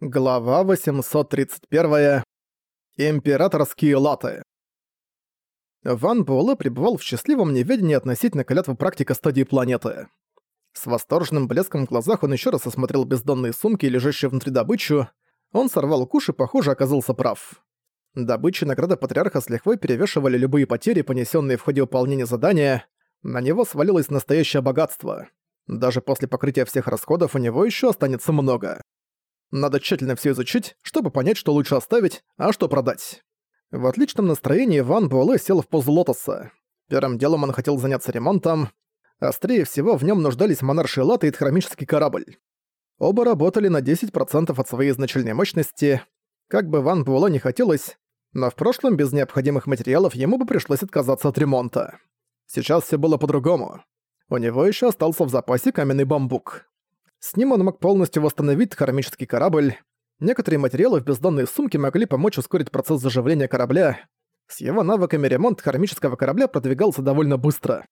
Глава 831. Императорские латы. Ван Буэлэ пребывал в счастливом неведении относительно клятвы практика стадии планеты. С восторженным блеском в глазах он еще раз осмотрел бездонные сумки, лежащие внутри добычу. Он сорвал куш и, похоже, оказался прав. Добыча и награда Патриарха с лихвой перевешивали любые потери, понесенные в ходе выполнения задания. На него свалилось настоящее богатство. Даже после покрытия всех расходов у него еще останется много. Надо тщательно все изучить, чтобы понять, что лучше оставить, а что продать. В отличном настроении Ван Буэлэ сел в позу лотоса. Первым делом он хотел заняться ремонтом. Острее всего в нем нуждались монаршие латы и хромический корабль. Оба работали на 10% от своей изначальной мощности. Как бы Ван Буэлэ не хотелось, но в прошлом без необходимых материалов ему бы пришлось отказаться от ремонта. Сейчас все было по-другому. У него еще остался в запасе каменный бамбук. С ним он мог полностью восстановить хромический корабль. Некоторые материалы в бездонной сумке могли помочь ускорить процесс заживления корабля. С его навыками ремонт хромического корабля продвигался довольно быстро.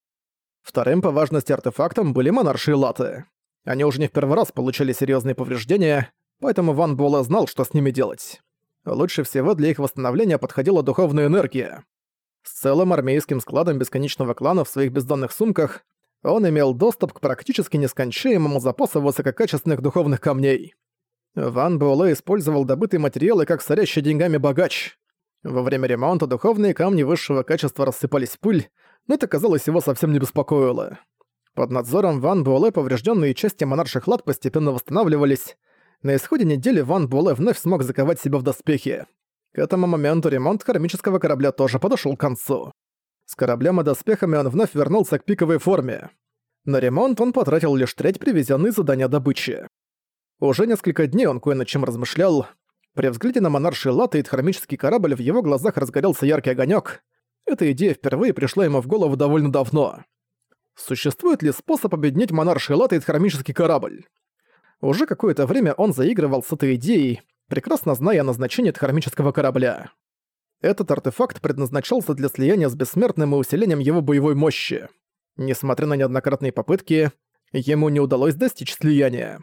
Вторым по важности артефактом были монаршие латы. Они уже не в первый раз получили серьезные повреждения, поэтому Ван Буэлэ знал, что с ними делать. Лучше всего для их восстановления подходила духовная энергия. С целым армейским складом бесконечного клана в своих бездонных сумках он имел доступ к практически нескончаемому запасу высококачественных духовных камней. Ван Буэлэ использовал добытые материалы как сорящий деньгами богач. Во время ремонта духовные камни высшего качества рассыпались в пыль, но это, казалось, его совсем не беспокоило. Под надзором Ван Буэлэ поврежденные части монарших лад постепенно восстанавливались. На исходе недели Ван Буэлэ вновь смог заковать себя в доспехи. К этому моменту ремонт кармического корабля тоже подошел к концу. С кораблем и доспехами он вновь вернулся к пиковой форме. На ремонт он потратил лишь треть привезенной задания добычи. Уже несколько дней он кое над чем размышлял. При взгляде на монарший и хромический корабль в его глазах разгорелся яркий огонек. Эта идея впервые пришла ему в голову довольно давно. Существует ли способ объединить монарший и хромический корабль? Уже какое-то время он заигрывал с этой идеей, прекрасно зная о назначении хромического корабля. Этот артефакт предназначался для слияния с бессмертным и усилением его боевой мощи. Несмотря на неоднократные попытки, ему не удалось достичь слияния.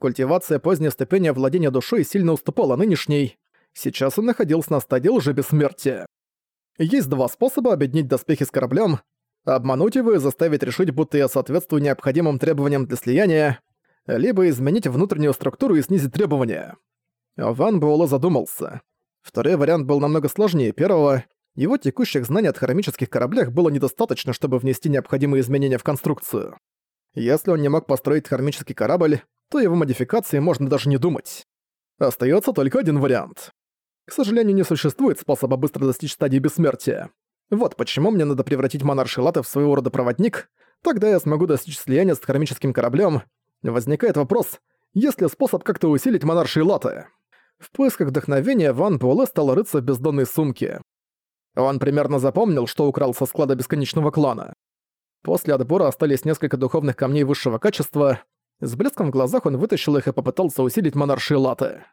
Культивация поздней ступени владения душой сильно уступала нынешней. Сейчас он находился на стадии лжебессмертия. Есть два способа объединить доспехи с кораблем, обмануть его и заставить решить, будто я соответствую необходимым требованиям для слияния, либо изменить внутреннюю структуру и снизить требования. Ван Буэлэ задумался. Второй вариант был намного сложнее первого. Его текущих знаний о хромических кораблях было недостаточно, чтобы внести необходимые изменения в конструкцию. Если он не мог построить хромический корабль, то его модификации можно даже не думать. Остается только один вариант. К сожалению, не существует способа быстро достичь стадии бессмертия. Вот почему мне надо превратить монарши Латы в своего рода проводник, тогда я смогу достичь слияния с хромическим кораблем. Возникает вопрос, есть ли способ как-то усилить монарши Латы? В поисках вдохновения Ван Буэлэ стал рыться в бездонной сумке. Он примерно запомнил, что украл со склада Бесконечного Клана. После отбора остались несколько духовных камней высшего качества. С блеском в глазах он вытащил их и попытался усилить монаршие латы.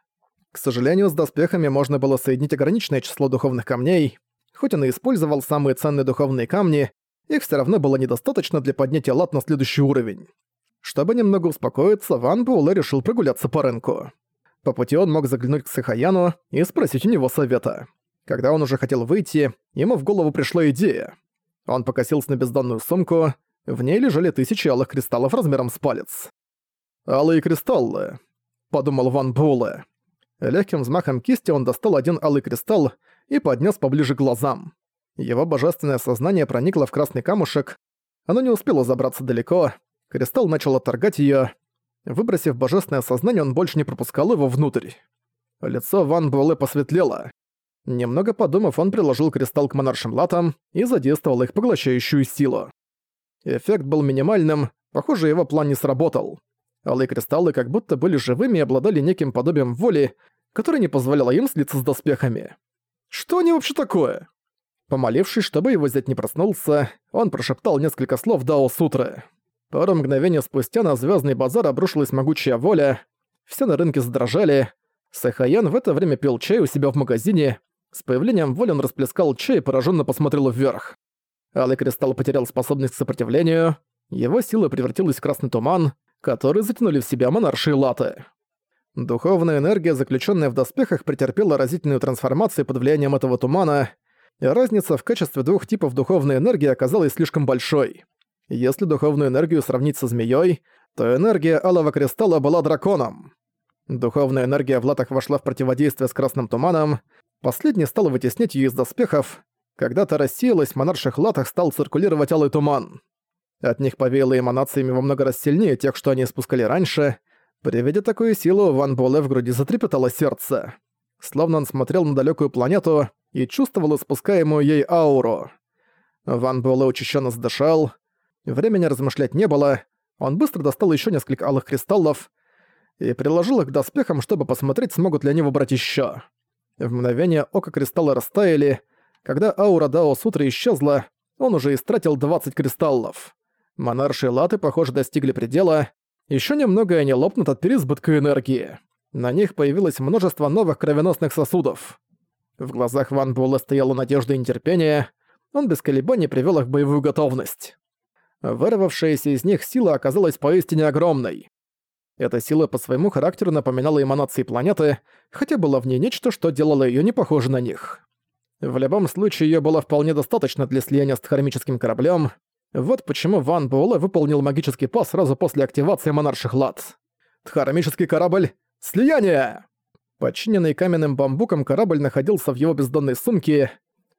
К сожалению, с доспехами можно было соединить ограниченное число духовных камней. Хоть он и использовал самые ценные духовные камни, их все равно было недостаточно для поднятия лат на следующий уровень. Чтобы немного успокоиться, Ван Буэлэ решил прогуляться по рынку. По пути он мог заглянуть к Сахаяну и спросить у него совета. Когда он уже хотел выйти, ему в голову пришла идея. Он покосился на бездонную сумку, в ней лежали тысячи алых кристаллов размером с палец. «Алые кристаллы», — подумал Ван Буле. Легким взмахом кисти он достал один алый кристалл и поднес поближе к глазам. Его божественное сознание проникло в красный камушек. Оно не успело забраться далеко. Кристалл начал отторгать её. Выбросив божественное сознание, он больше не пропускал его внутрь. Лицо Ван Буэлэ посветлело. Немного подумав, он приложил кристалл к монаршим латам и задействовал их поглощающую силу. Эффект был минимальным, похоже, его план не сработал. Алые кристаллы как будто были живыми и обладали неким подобием воли, которое не позволяло им слиться с доспехами. Что они вообще такое? Помолившись, чтобы его зять не проснулся, он прошептал несколько слов Дао Сутры. Пару мгновений спустя на звездный базар обрушилась могучая воля, все на рынке задрожали. Сахаян в это время пил чай у себя в магазине. С появлением воли он расплескал чай и пораженно посмотрел вверх. Алый кристалл потерял способность к сопротивлению, его сила превратилась в красный туман, который затянули в себя монаршие латы. Духовная энергия, заключенная в доспехах, претерпела разительную трансформацию под влиянием этого тумана, и разница в качестве двух типов духовной энергии оказалась слишком большой. Если духовную энергию сравнить со змеей, то энергия алого кристалла была драконом. Духовная энергия в латах вошла в противодействие с красным туманом, последний стал вытеснять ее из доспехов, когда-то рассеялась, в монарших латах стал циркулировать алый туман. От них повеяло эманациями во много раз сильнее тех, что они спускали раньше. При виде такой силы Ван Буэлэ в груди затрепетало сердце. Словно он смотрел на далекую планету и чувствовал испускаемую ей ауру. Ван Буэлэ учащенно задышал. Времени размышлять не было. Он быстро достал еще несколько алых кристаллов и приложил их к доспехам, чтобы посмотреть, смогут ли они выбрать еще. В мгновение ока кристаллы растаяли, когда аура Дао Сутры исчезла, он уже истратил 20 кристаллов. Монарши латы, похоже, достигли предела. Еще немного и они лопнут от переизбытка энергии. На них появилось множество новых кровеносных сосудов. В глазах Ван Буэлла стояла надежда и нетерпение. Он без колебаний привел их в боевую готовность. Вырвавшаяся из них сила оказалась поистине огромной. Эта сила по своему характеру напоминала эманации планеты, хотя было в ней нечто, что делало ее не похожей на них. В любом случае, ее было вполне достаточно для слияния с тхармическим кораблем. Вот почему Ван Буэлэ выполнил магический пас сразу после активации монарших лад. Тхармический корабль — слияние! Подчиненный каменным бамбуком корабль находился в его бездонной сумке.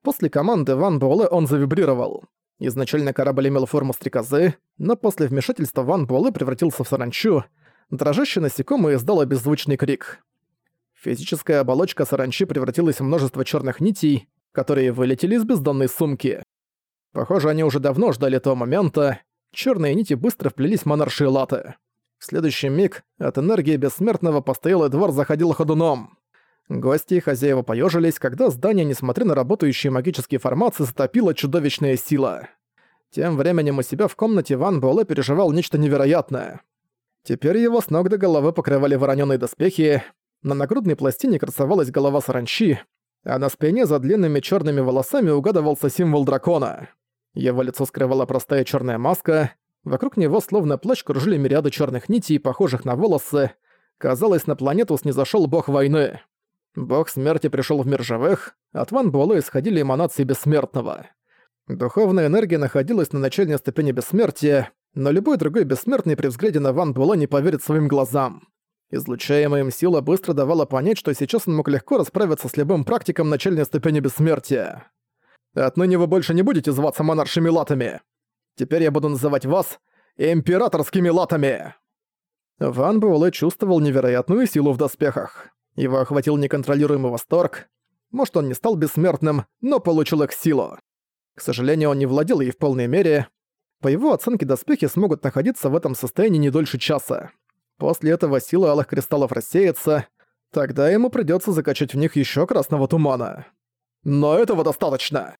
После команды Ван Буэлэ он завибрировал. Изначально корабль имел форму стрекозы, но после вмешательства Ван Буэлэ превратился в саранчу. Дрожащий насекомое издало беззвучный крик. Физическая оболочка саранчи превратилась в множество черных нитей, которые вылетели из бездонной сумки. Похоже, они уже давно ждали того момента. Черные нити быстро вплелись в монаршие латы. В следующий миг от энергии бессмертного постоялый двор заходил ходуном. Гости и хозяева поежились, когда здание, несмотря на работающие магические формации, затопила чудовищная сила. Тем временем у себя в комнате Ван Буэлэ переживал нечто невероятное. Теперь его с ног до головы покрывали воронёные доспехи, на нагрудной пластине красовалась голова саранчи, а на спине за длинными черными волосами угадывался символ дракона. Его лицо скрывала простая черная маска, вокруг него словно плащ кружили мириады черных нитей, похожих на волосы. Казалось, на планету снизошел бог войны. Бог смерти пришел в мир живых, от Ван Буэлэ исходили эманации бессмертного. Духовная энергия находилась на начальной ступени бессмертия, но любой другой бессмертный при взгляде на Ван Буэлэ не поверит своим глазам. Излучаемая им сила быстро давала понять, что сейчас он мог легко расправиться с любым практиком начальной ступени бессмертия. Отныне вы больше не будете зваться монаршими латами. Теперь я буду называть вас императорскими латами. Ван Буэлэ чувствовал невероятную силу в доспехах. Его охватил неконтролируемый восторг. Может, он не стал бессмертным, но получил их силу. К сожалению, он не владел ей в полной мере. По его оценке, доспехи смогут находиться в этом состоянии не дольше часа. После этого сила алых кристаллов рассеется, тогда ему придётся закачать в них ещё красного тумана. Но этого достаточно.